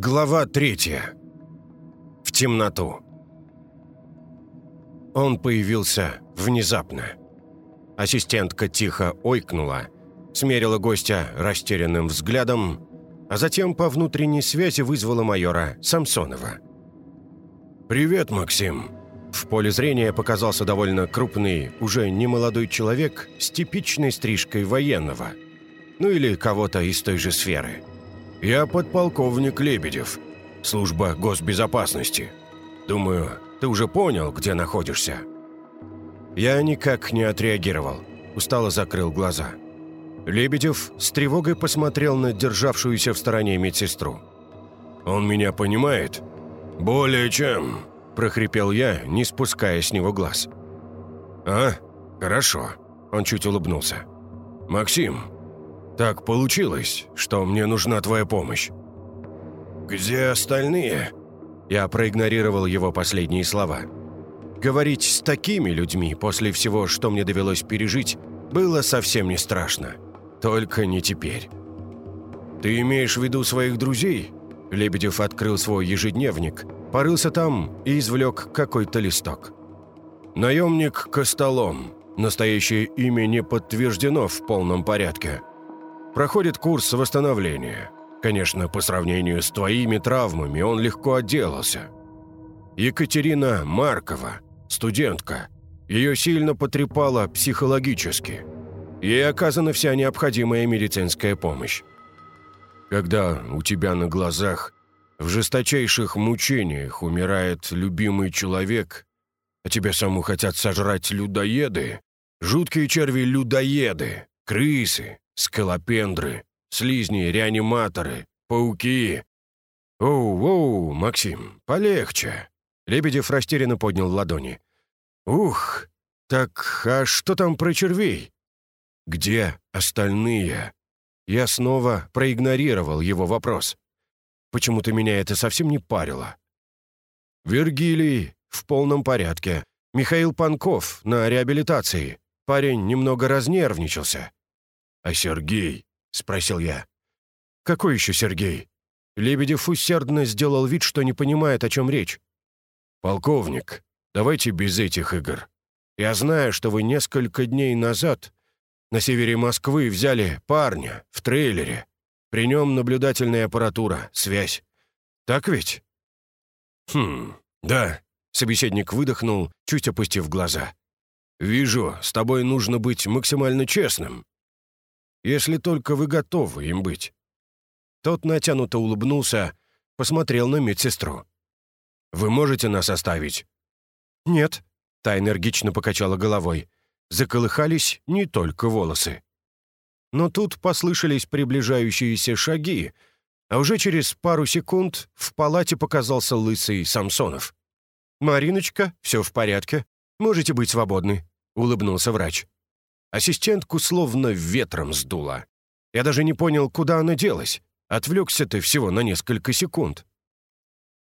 Глава третья. В темноту. Он появился внезапно. Ассистентка тихо ойкнула, смерила гостя растерянным взглядом, а затем по внутренней связи вызвала майора Самсонова. «Привет, Максим!» В поле зрения показался довольно крупный, уже немолодой человек с типичной стрижкой военного. Ну или кого-то из той же сферы – «Я подполковник Лебедев, служба госбезопасности. Думаю, ты уже понял, где находишься». Я никак не отреагировал, устало закрыл глаза. Лебедев с тревогой посмотрел на державшуюся в стороне медсестру. «Он меня понимает?» «Более чем», – прохрипел я, не спуская с него глаз. «А, хорошо», – он чуть улыбнулся. «Максим, так получилось, что мне нужна твоя помощь». «Где остальные?» Я проигнорировал его последние слова. Говорить с такими людьми после всего, что мне довелось пережить, было совсем не страшно. Только не теперь. «Ты имеешь в виду своих друзей?» Лебедев открыл свой ежедневник, порылся там и извлек какой-то листок. «Наемник Костолом. Настоящее имя не подтверждено в полном порядке. Проходит курс восстановления. Конечно, по сравнению с твоими травмами он легко отделался. Екатерина Маркова, студентка. Ее сильно потрепало психологически. Ей оказана вся необходимая медицинская помощь. Когда у тебя на глазах в жесточайших мучениях умирает любимый человек, а тебя саму хотят сожрать людоеды, жуткие черви-людоеды, крысы, скалопендры, слизни, реаниматоры, пауки. «Оу-оу, Максим, полегче!» Лебедев растерянно поднял ладони. «Ух, так а что там про червей?» «Где остальные?» Я снова проигнорировал его вопрос. Почему-то меня это совсем не парило. «Вергилий в полном порядке. Михаил Панков на реабилитации. Парень немного разнервничался. «А Сергей?» — спросил я. «Какой еще Сергей?» Лебедев усердно сделал вид, что не понимает, о чем речь. «Полковник, давайте без этих игр. Я знаю, что вы несколько дней назад на севере Москвы взяли парня в трейлере. При нем наблюдательная аппаратура, связь. Так ведь?» «Хм, да», — собеседник выдохнул, чуть опустив глаза. «Вижу, с тобой нужно быть максимально честным если только вы готовы им быть». Тот натянуто улыбнулся, посмотрел на медсестру. «Вы можете нас оставить?» «Нет», — та энергично покачала головой. Заколыхались не только волосы. Но тут послышались приближающиеся шаги, а уже через пару секунд в палате показался лысый Самсонов. «Мариночка, все в порядке. Можете быть свободны», — улыбнулся врач. Ассистентку словно ветром сдуло. Я даже не понял, куда она делась. Отвлекся ты всего на несколько секунд.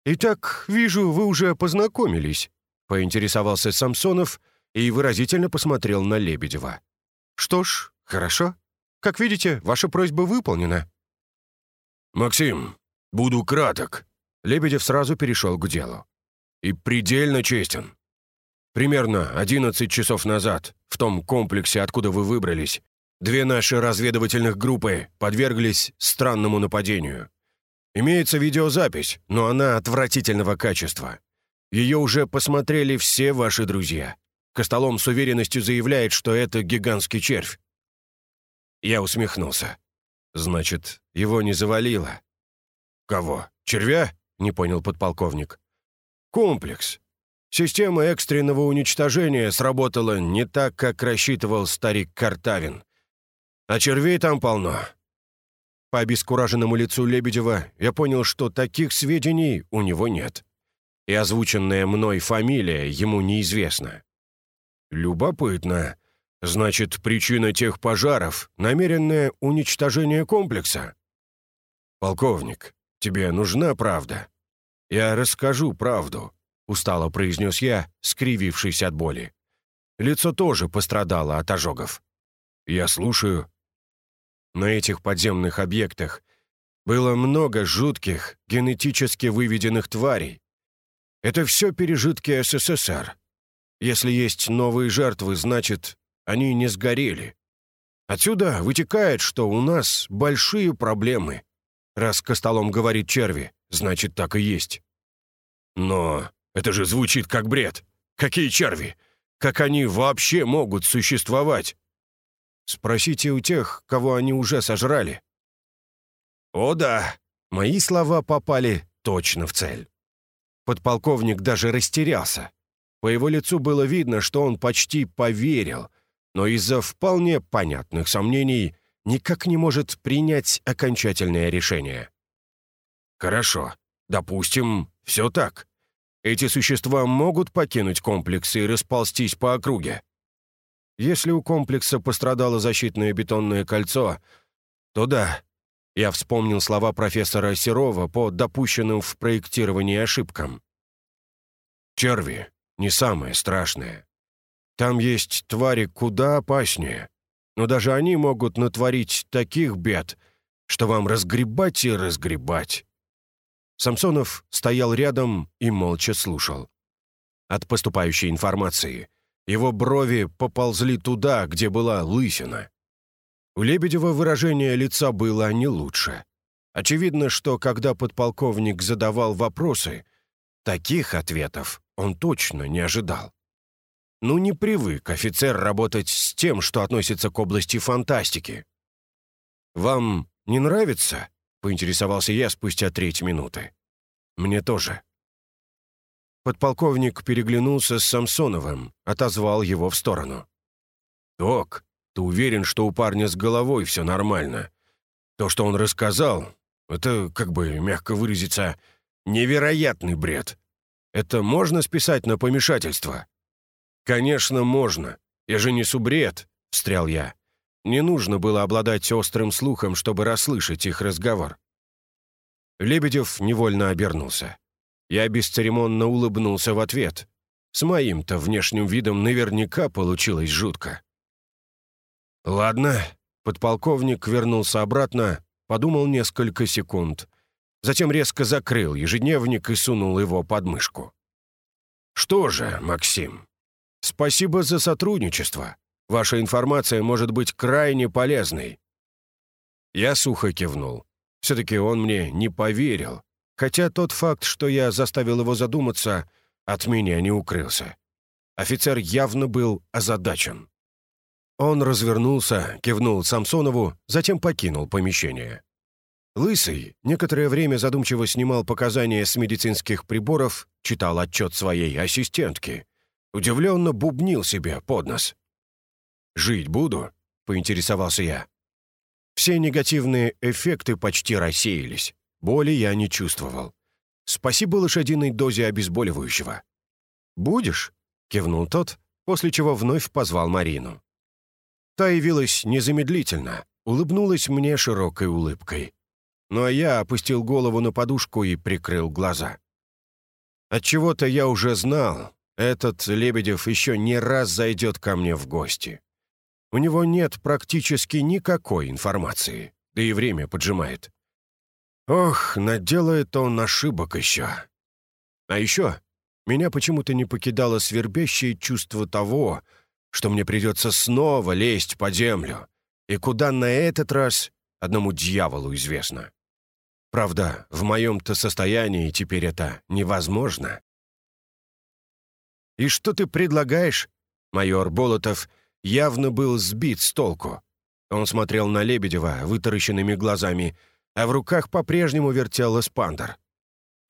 «Итак, вижу, вы уже познакомились», — поинтересовался Самсонов и выразительно посмотрел на Лебедева. «Что ж, хорошо. Как видите, ваша просьба выполнена». «Максим, буду краток», — Лебедев сразу перешел к делу. «И предельно честен. Примерно 11 часов назад, в том комплексе, откуда вы выбрались, две наши разведывательных группы подверглись странному нападению. Имеется видеозапись, но она отвратительного качества. Ее уже посмотрели все ваши друзья. Костолом с уверенностью заявляет, что это гигантский червь. Я усмехнулся. Значит, его не завалило. «Кого? Червя?» — не понял подполковник. «Комплекс. Система экстренного уничтожения сработала не так, как рассчитывал старик Картавин. А червей там полно. По обескураженному лицу Лебедева я понял, что таких сведений у него нет. И озвученная мной фамилия ему неизвестна. Любопытно. Значит, причина тех пожаров — намеренное уничтожение комплекса? Полковник, тебе нужна правда? Я расскажу правду. — устало произнес я, скривившись от боли. Лицо тоже пострадало от ожогов. «Я слушаю». На этих подземных объектах Было много жутких, генетически выведенных тварей. Это все пережитки СССР. Если есть новые жертвы, значит, они не сгорели. Отсюда вытекает, что у нас большие проблемы. Раз Костолом говорит черви, значит, так и есть. Но это же звучит как бред. Какие черви? Как они вообще могут существовать? Спросите у тех, кого они уже сожрали. О да, мои слова попали точно в цель. Подполковник даже растерялся. По его лицу было видно, что он почти поверил, но из-за вполне понятных сомнений никак не может принять окончательное решение. «Хорошо, допустим, все так. Эти существа могут покинуть комплекс и расползтись по округе. Если у комплекса пострадало защитное бетонное кольцо, то да. Я вспомнил слова профессора Серова по допущенным в проектировании ошибкам. Черви — не самое страшное. Там есть твари куда опаснее. Но даже они могут натворить таких бед, что вам разгребать и разгребать. Самсонов стоял рядом и молча слушал. От поступающей информации его брови поползли туда, где была лысина. У Лебедева выражение лица было не лучше. Очевидно, что когда подполковник задавал вопросы, таких ответов он точно не ожидал. Ну, не привык офицер работать с тем, что относится к области фантастики. «Вам не нравится?» — поинтересовался я спустя треть минуты. «Мне тоже». Подполковник переглянулся с Самсоновым, отозвал его в сторону. «Док, ты уверен, что у парня с головой все нормально? То, что он рассказал, это, как бы мягко выразиться, невероятный бред. Это можно списать на помешательство?» «Конечно, можно. Я же не субред», — встрял я. Не нужно было обладать острым слухом, чтобы расслышать их разговор. Лебедев невольно обернулся. Я бесцеремонно улыбнулся в ответ. С моим-то внешним видом наверняка получилось жутко. «Ладно», — подполковник вернулся обратно, подумал несколько секунд. Затем резко закрыл ежедневник и сунул его под мышку. «Что же, Максим, спасибо за сотрудничество. Ваша информация может быть крайне полезной». Я сухо кивнул. Все-таки он мне не поверил, хотя тот факт, что я заставил его задуматься, от меня не укрылся. Офицер явно был озадачен. Он развернулся, кивнул Самсонову, затем покинул помещение. Лысый некоторое время задумчиво снимал показания с медицинских приборов, читал отчет своей ассистентки. Удивленно бубнил себе под нос. «Жить буду?» — поинтересовался я. Все негативные эффекты почти рассеялись. Боли я не чувствовал. Спасибо лошадиной дозе обезболивающего. «Будешь?» — кивнул тот, после чего вновь позвал Марину. Та явилась незамедлительно, улыбнулась мне широкой улыбкой. Ну а я опустил голову на подушку и прикрыл глаза. Отчего-то я уже знал, этот Лебедев еще не раз зайдет ко мне в гости. У него нет практически никакой информации, да и время поджимает. Ох, наделает он ошибок еще. А еще меня почему-то не покидало свербящее чувство того, что мне придется снова лезть под землю. И куда на этот раз одному дьяволу известно. Правда, в моем-то состоянии теперь это невозможно. «И что ты предлагаешь?» Майор Болотов явно был сбит с толку. Он смотрел на Лебедева вытаращенными глазами — а в руках по-прежнему вертел эспандер.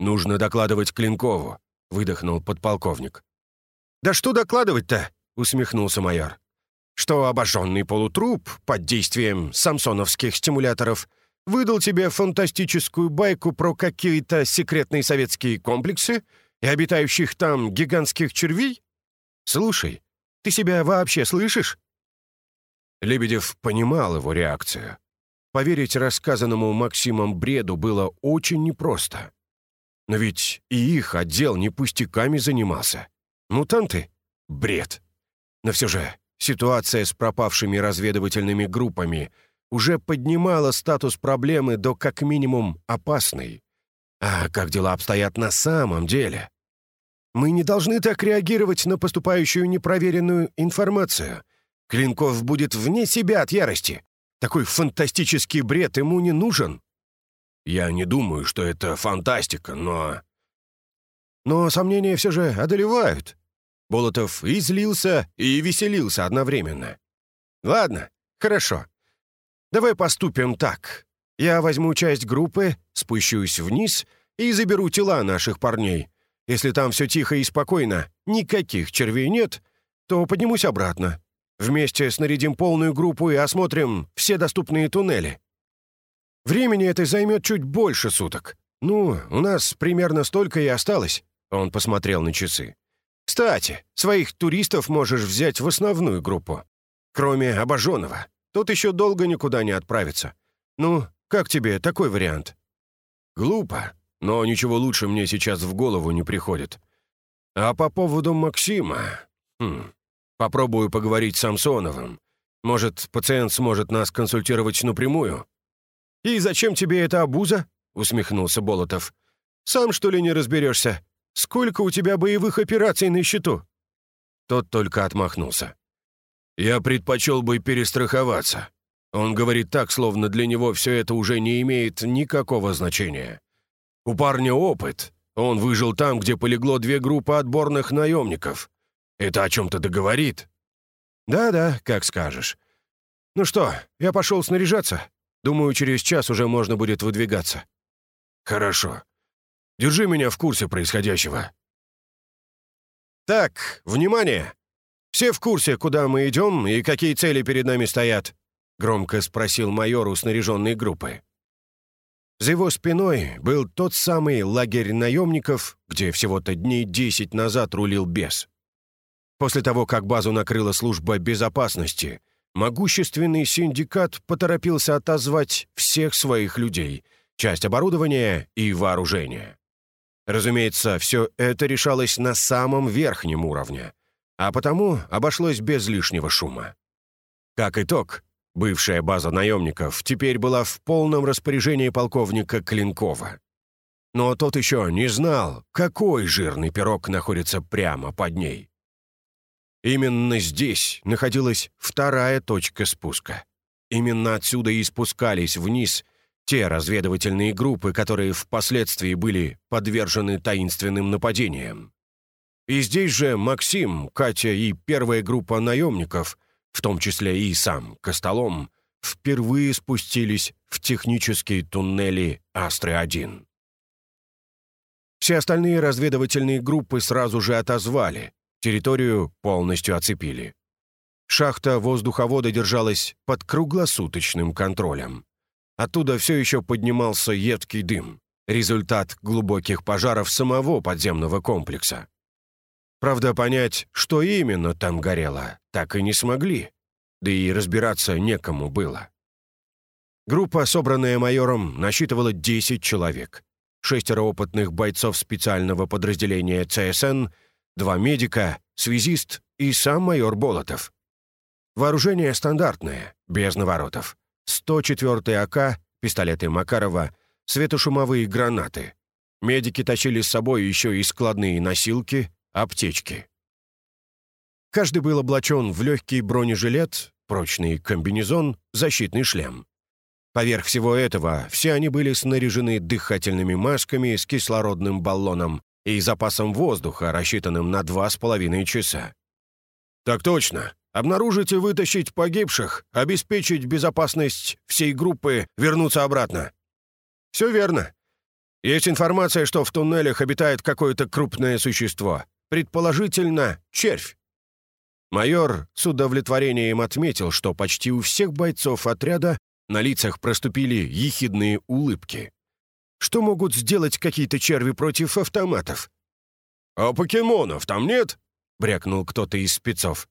«Нужно докладывать Клинкову», — выдохнул подполковник. «Да что докладывать-то?» — усмехнулся майор. «Что обожженный полутруп под действием самсоновских стимуляторов выдал тебе фантастическую байку про какие-то секретные советские комплексы и обитающих там гигантских червей? Слушай, ты себя вообще слышишь?» Лебедев понимал его реакцию. Поверить рассказанному Максимом бреду было очень непросто. Но ведь и их отдел не пустяками занимался. Мутанты — бред. Но все же ситуация с пропавшими разведывательными группами уже поднимало статус проблемы до как минимум опасной. А как дела обстоят на самом деле? Мы не должны так реагировать на поступающую непроверенную информацию. Клинков будет вне себя от ярости. Такой фантастический бред ему не нужен. Я не думаю, что это фантастика, но... Но сомнения все же одолевают. Болотов и злился, и веселился одновременно. Ладно, хорошо. Давай поступим так. Я возьму часть группы, спущусь вниз и заберу тела наших парней. Если там все тихо и спокойно, никаких червей нет, то поднимусь обратно. Вместе снарядим полную группу и осмотрим все доступные туннели. Времени это займет чуть больше суток. Ну, у нас примерно столько и осталось. Он посмотрел на часы. Кстати, своих туристов можешь взять в основную группу. Кроме Обожженного. Тут еще долго никуда не отправиться. Ну, как тебе такой вариант? Глупо, но ничего лучше мне сейчас в голову не приходит. А по поводу Максима... Хм, попробую поговорить с Самсоновым. Может, пациент сможет нас консультировать напрямую? «И зачем тебе эта обуза?» — усмехнулся Болотов. «Сам, что ли, не разберешься? Сколько у тебя боевых операций на счету?» Тот только отмахнулся. «Я предпочел бы перестраховаться. Он говорит так, словно для него все это уже не имеет никакого значения. У парня опыт. Он выжил там, где полегло две группы отборных наемников. Это о чем-то договорит?» «Да-да, как скажешь. Ну что, я пошел снаряжаться. Думаю, через час уже можно будет выдвигаться». «Хорошо. Держи меня в курсе происходящего». «Так, внимание! Все в курсе, куда мы идем и какие цели перед нами стоят?» — громко спросил майор у снаряженной группы. За его спиной был тот самый лагерь наемников, где всего-то дней десять назад рулил бес. После того, как базу накрыла служба безопасности, могущественный синдикат поторопился отозвать всех своих людей, часть оборудования и вооружения. Разумеется, все это решалось на самом верхнем уровне, а потому обошлось без лишнего шума. Как итог, Бывшая база наемников теперь была в полном распоряжении полковника Клинкова. Но тот еще не знал, какой жирный пирог находится прямо под ней. Именно здесь находилась вторая точка спуска. Именно отсюда и спускались вниз те разведывательные группы, которые впоследствии были подвержены таинственным нападениям. И здесь же Максим, Катя и первая группа наемников в том числе и сам Костолом, впервые спустились в технические туннели «Астры-1». Все остальные разведывательные группы сразу же отозвали, территорию полностью оцепили. Шахта воздуховода держалась под круглосуточным контролем. Оттуда все еще поднимался едкий дым, результат глубоких пожаров самого подземного комплекса. Правда, понять, что именно там горело, так и не смогли. Да и разбираться некому было. Группа, собранная майором, насчитывала 10 человек. Шестеро опытных бойцов специального подразделения ЦСН, два медика, связист и сам майор Болотов. Вооружение стандартное, без наворотов. 104 АК, пистолеты Макарова, светошумовые гранаты. Медики тащили с собой еще и складные носилки, аптечки. Каждый был облачен в легкий бронежилет, прочный комбинезон, защитный шлем. Поверх всего этого все они были снаряжены дыхательными масками с кислородным баллоном и запасом воздуха, рассчитанным на два с половиной часа. «Так точно. Обнаружить и вытащить погибших, обеспечить безопасность всей группы, вернуться обратно». «Все верно. Есть информация, что в туннелях обитает какое-то крупное существо. Предположительно, червь. Майор с удовлетворением отметил, что почти у всех бойцов отряда на лицах проступили ехидные улыбки. Что могут сделать какие-то черви против автоматов? «А покемонов там нет?» — брякнул кто-то из спецов.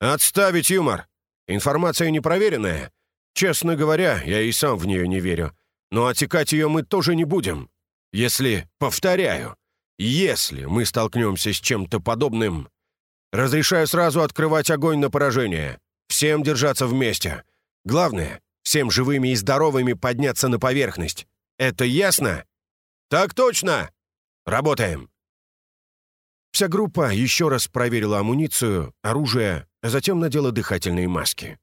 «Отставить юмор! Информация непроверенная. Честно говоря, я и сам в нее не верю. Но отекать ее мы тоже не будем. Если, повторяю, если мы столкнемся с чем-то подобным, разрешаю сразу открывать огонь на поражение. Всем держаться вместе. Главное, Всем живыми и здоровыми подняться на поверхность. Это ясно?» «Так точно! Работаем!» Вся группа еще раз проверила амуницию, оружие, а затем надела дыхательные маски.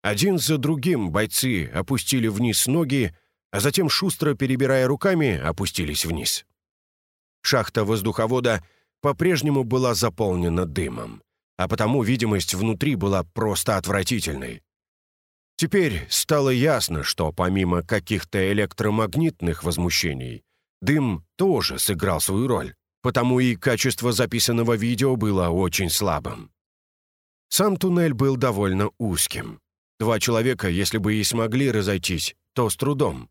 Один за другим бойцы опустили вниз ноги, а затем, шустро перебирая руками, опустились вниз. Шахта воздуховода по-прежнему была заполнена дымом, а потому видимость внутри была просто отвратительной. Теперь стало ясно, что помимо каких-то электромагнитных возмущений, дым тоже сыграл свою роль, потому и качество записанного видео было очень слабым. Сам туннель был довольно узким. Два человека, если бы и смогли разойтись, то с трудом.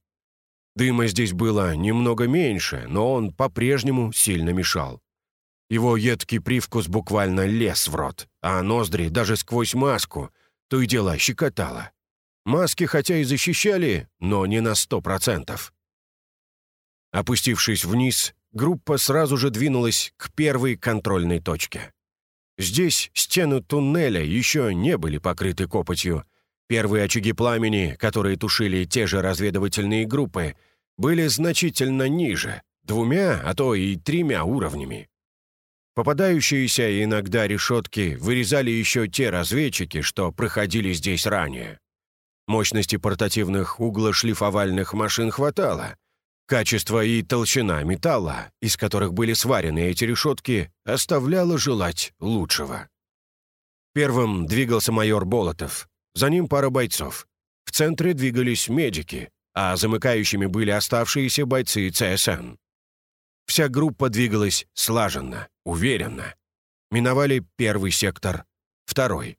Дыма здесь было немного меньше, но он по-прежнему сильно мешал. Его едкий привкус буквально лез в рот, а ноздри даже сквозь маску то и дело щекотало. Маски хотя и защищали, но не на сто процентов. Опустившись вниз, группа сразу же двинулась к первой контрольной точке. Здесь стены туннеля еще не были покрыты копотью. Первые очаги пламени, которые тушили те же разведывательные группы, были значительно ниже, двумя, а то и тремя уровнями. Попадающиеся иногда решетки вырезали еще те разведчики, что проходили здесь ранее. Мощности портативных углошлифовальных машин хватало, Качество и толщина металла, из которых были сварены эти решетки, оставляло желать лучшего. Первым двигался майор Болотов, за ним пара бойцов. В центре двигались медики, а замыкающими были оставшиеся бойцы ЦСН. Вся группа двигалась слаженно, уверенно. Миновали первый сектор, второй.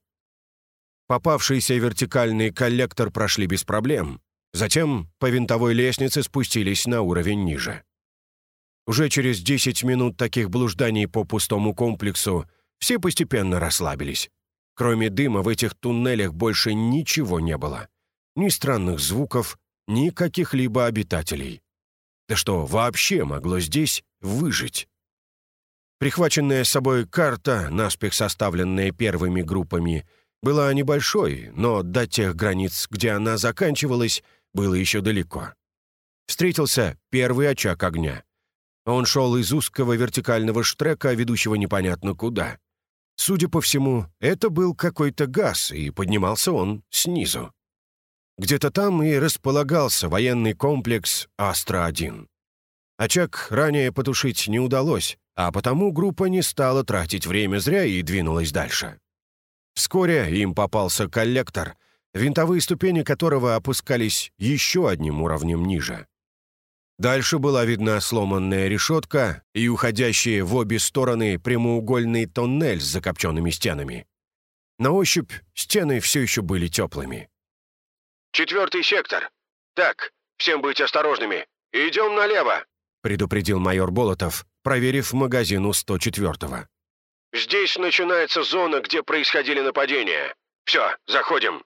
Попавшийся вертикальный коллектор прошли без проблем, Затем по винтовой лестнице спустились на уровень ниже. Уже через 10 минут таких блужданий по пустому комплексу все постепенно расслабились. Кроме дыма в этих туннелях больше ничего не было. Ни странных звуков, ни каких-либо обитателей. Да что вообще могло здесь выжить? Прихваченная с собой карта, наспех составленная первыми группами, была небольшой, но до тех границ, где она заканчивалась, было еще далеко. Встретился первый очаг огня. Он шел из узкого вертикального штрека, ведущего непонятно куда. Судя по всему, это был какой-то газ, и поднимался он снизу. Где-то там и располагался военный комплекс «Астра-1». Очаг ранее потушить не удалось, а потому группа не стала тратить время зря и двинулась дальше. Вскоре им попался коллектор — винтовые ступени которого опускались еще одним уровнем ниже. Дальше была видна сломанная решетка и уходящий в обе стороны прямоугольный тоннель с закопченными стенами. На ощупь стены все еще были теплыми. «Четвертый сектор. Так, всем быть осторожными. Идем налево», — предупредил майор Болотов, проверив магазин у 104-го. «Здесь начинается зона, где происходили нападения. Все, заходим».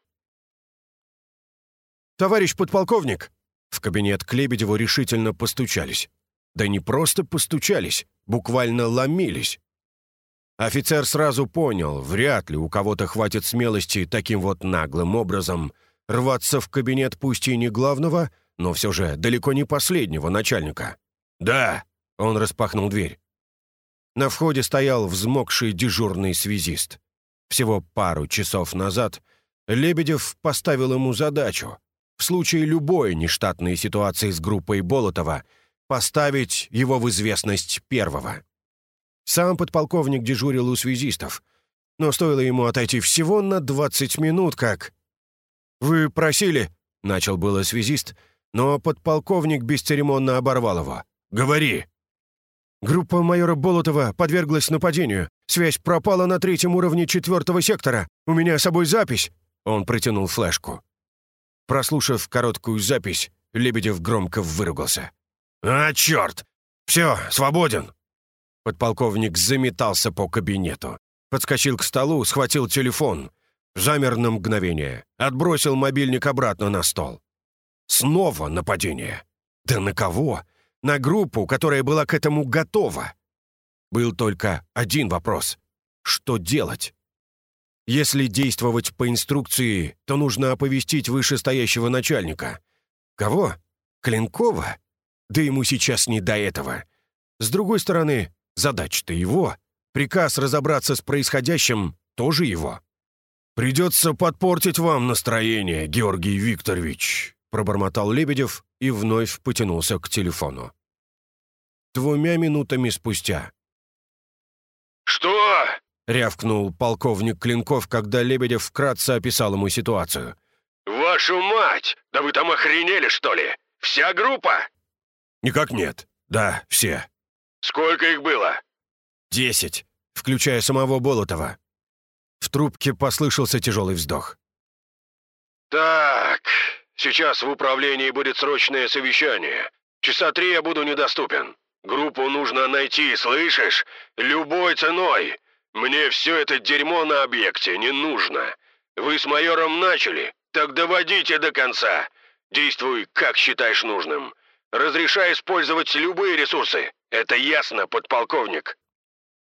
«Товарищ подполковник!» В кабинет к Лебедеву решительно постучались. Да не просто постучались, буквально ломились. Офицер сразу понял, вряд ли у кого-то хватит смелости таким вот наглым образом рваться в кабинет пусть и не главного, но все же далеко не последнего начальника. «Да!» — он распахнул дверь. На входе стоял взмокший дежурный связист. Всего пару часов назад Лебедев поставил ему задачу в случае любой нештатной ситуации с группой Болотова поставить его в известность первого. Сам подполковник дежурил у связистов, но стоило ему отойти всего на 20 минут, как... «Вы просили...» — начал было связист, но подполковник бесцеремонно оборвал его. «Говори!» Группа майора Болотова подверглась нападению. Связь пропала на третьем уровне четвертого сектора. У меня с собой запись. Он протянул флешку. Прослушав короткую запись, Лебедев громко выругался. «А, черт! Все, свободен!» Подполковник заметался по кабинету. Подскочил к столу, схватил телефон. Замер на мгновение. Отбросил мобильник обратно на стол. Снова нападение. Да на кого? На группу, которая была к этому готова. Был только один вопрос. Что делать? Если действовать по инструкции, то нужно оповестить вышестоящего начальника. Кого? Клинкова? Да ему сейчас не до этого. С другой стороны, задача-то его. Приказ разобраться с происходящим тоже его. «Придется подпортить вам настроение, Георгий Викторович», пробормотал Лебедев и вновь потянулся к телефону. Двумя минутами спустя. «Что?» — рявкнул полковник Клинков, когда Лебедев вкратце описал ему ситуацию. «Вашу мать! Да вы там охренели, что ли? Вся группа?» «Никак нет. Да, все». «Сколько их было?» «Десять, включая самого Болотова». В трубке послышался тяжелый вздох. «Так, сейчас в управлении будет срочное совещание. Часа три я буду недоступен. Группу нужно найти, слышишь? Любой ценой. Мне все это дерьмо на объекте не нужно. Вы с майором начали, так доводите до конца. Действуй, как считаешь нужным. Разрешай использовать любые ресурсы. Это ясно, подполковник».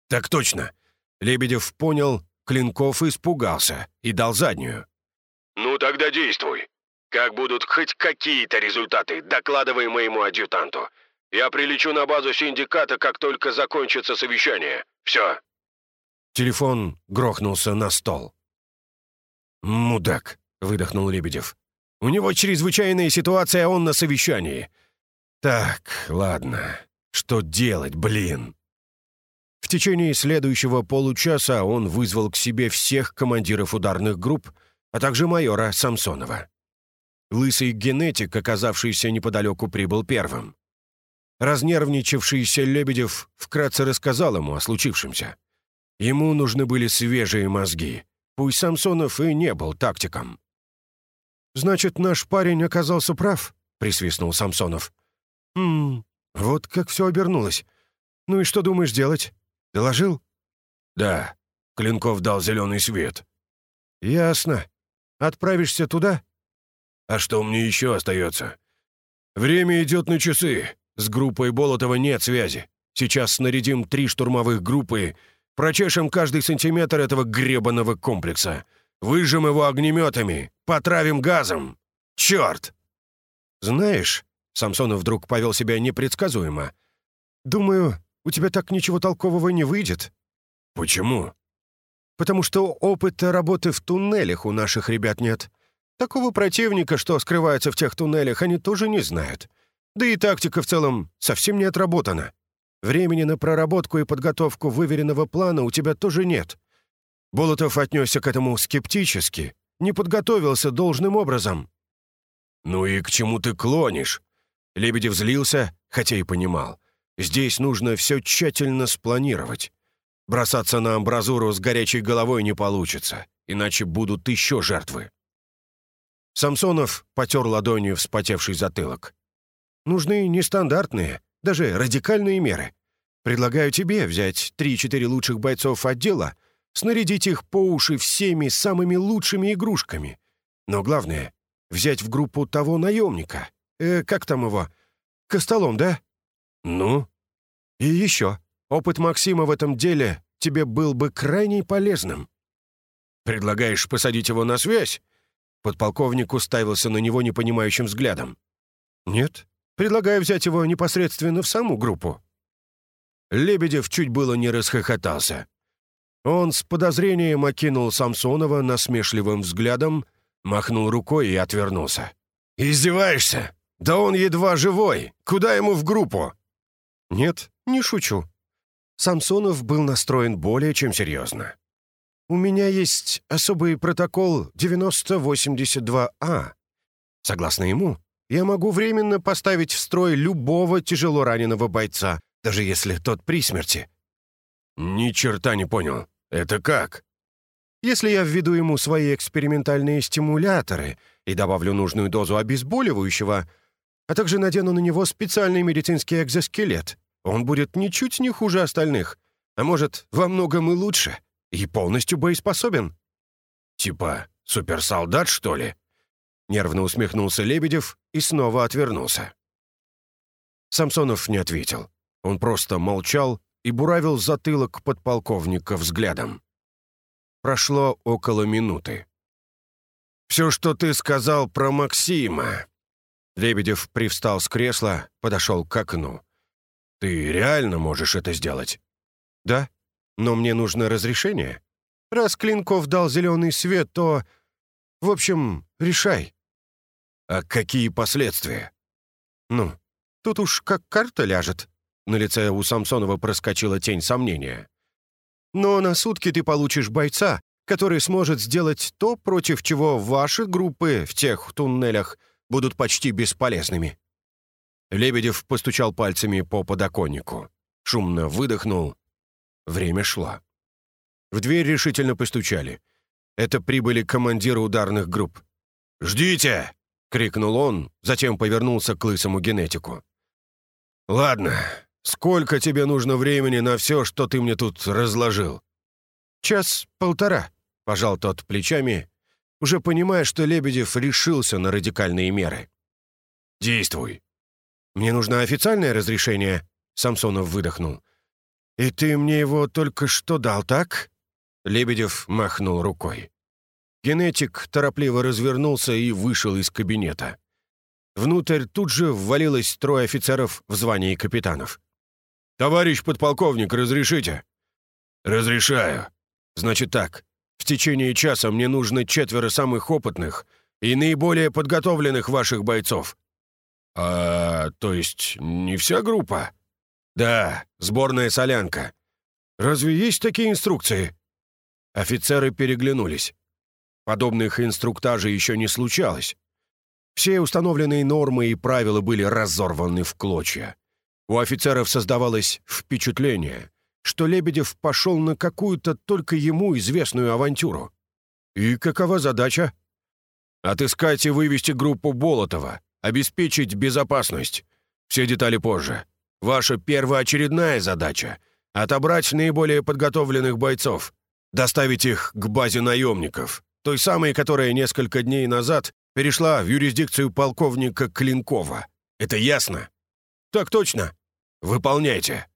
«Так точно». Лебедев понял, Клинков испугался и дал заднюю. «Ну тогда действуй. Как будут хоть какие-то результаты, докладывай моему адъютанту. Я прилечу на базу синдиката, как только закончится совещание. Все». Телефон грохнулся на стол. «Мудак», — выдохнул Лебедев. «У него чрезвычайная ситуация, а он на совещании. Так, ладно. Что делать, блин?» В течение следующего получаса он вызвал к себе всех командиров ударных групп, а также майора Самсонова. Лысый генетик, оказавшийся неподалеку, прибыл первым. Разнервничавшийся Лебедев вкратце рассказал ему о случившемся. Ему нужны были свежие мозги. Пусть Самсонов и не был тактиком. «Значит, наш парень оказался прав?» — присвистнул Самсонов. «Хм, вот как все обернулось. Ну и что думаешь делать? Доложил?» «Да». Клинков дал зеленый свет. «Ясно. Отправишься туда?» «А что мне еще остается?» «Время идет на часы. С группой Болотова нет связи. Сейчас снарядим три штурмовых группы, прочешем каждый сантиметр этого гребаного комплекса, выжжем его огнеметами, потравим газом. Черт!» «Знаешь...» — Самсонов вдруг повел себя непредсказуемо. «Думаю, у тебя так ничего толкового не выйдет». «Почему?» «Потому что опыта работы в туннелях у наших ребят нет. Такого противника, что скрывается в тех туннелях, они тоже не знают. Да и тактика в целом совсем не отработана. Времени на проработку и подготовку выверенного плана у тебя тоже нет. Болотов отнесся к этому скептически, не подготовился должным образом». «Ну и к чему ты клонишь?» Лебедев злился, хотя и понимал. Здесь нужно все тщательно спланировать. Бросаться на амбразуру с горячей головой не получится, иначе будут еще жертвы. Самсонов потер ладонью вспотевший затылок. «Нужны нестандартные, даже радикальные меры. Предлагаю тебе взять три-четыре лучших бойцов отдела, снарядить их по уши всеми самыми лучшими игрушками. Но главное — взять в группу того наемника. Э, как там его? Костолом, да? «Ну?» «И еще. Опыт Максима в этом деле тебе был бы крайне полезным». «Предлагаешь посадить его на связь?» Подполковник уставился на него непонимающим взглядом. «Нет. Предлагаю взять его непосредственно в саму группу». Лебедев чуть было не расхохотался. Он с подозрением окинул Самсонова насмешливым взглядом, махнул рукой и отвернулся. «Издеваешься? Да он едва живой! Куда ему в группу?» «Нет, не шучу». Самсонов был настроен более чем серьезно. «У меня есть особый протокол 9082А. Согласно ему, я могу временно поставить в строй любого тяжело раненого бойца, даже если тот при смерти». «Ни черта не понял. Это как?» «Если я введу ему свои экспериментальные стимуляторы и добавлю нужную дозу обезболивающего, а также надену на него специальный медицинский экзоскелет, он будет ничуть не хуже остальных, а может, во многом и лучше, и полностью боеспособен». «Типа суперсолдат, что ли?» Нервно усмехнулся Лебедев и снова отвернулся. Самсонов не ответил. Он просто молчал и буравил затылок подполковника взглядом. Прошло около минуты. «Все, что ты сказал про Максима...» Лебедев привстал с кресла, подошел к окну. «Ты реально можешь это сделать?» «Да, но мне нужно разрешение. Раз Клинков дал зеленый свет, то... В общем, решай». «А какие последствия?» «Ну, тут уж как карта ляжет». На лице у Самсонова проскочила тень сомнения. «Но на сутки ты получишь бойца, который сможет сделать то, против чего ваши группы в тех туннелях будут почти бесполезными». Лебедев постучал пальцами по подоконнику. Шумно выдохнул. Время шло. В дверь решительно постучали. Это прибыли командиры ударных групп. «Ждите!» — крикнул он, затем повернулся к лысому генетику. «Ладно, сколько тебе нужно времени на все, что ты мне тут разложил?» «Час-полтора», — пожал тот плечами, уже понимая, что Лебедев решился на радикальные меры. «Действуй». «Мне нужно официальное разрешение», — Самсонов выдохнул. «И ты мне его только что дал, так?» Лебедев махнул рукой. Генетик торопливо развернулся и вышел из кабинета. Внутрь тут же ввалилось трое офицеров в звании капитанов. «Товарищ подполковник, разрешите?» «Разрешаю. Значит так, в течение часа мне нужно четверо самых опытных и наиболее подготовленных ваших бойцов». «А, то есть не вся группа?» «Да, сборная солянка. Разве есть такие инструкции?» Офицеры переглянулись. Подобных инструктажей еще не случалось. Все установленные нормы и правила были разорваны в клочья. У офицеров создавалось впечатление, что Лебедев пошел на какую-то только ему известную авантюру. И какова задача? Отыскать и вывести группу Болотова, обеспечить безопасность. Все детали позже. Ваша первоочередная задача — отобрать наиболее подготовленных бойцов, доставить их к базе наемников, той самой, которая несколько дней назад перешла в юрисдикцию полковника Клинкова. Это ясно? Так точно. Выполняйте.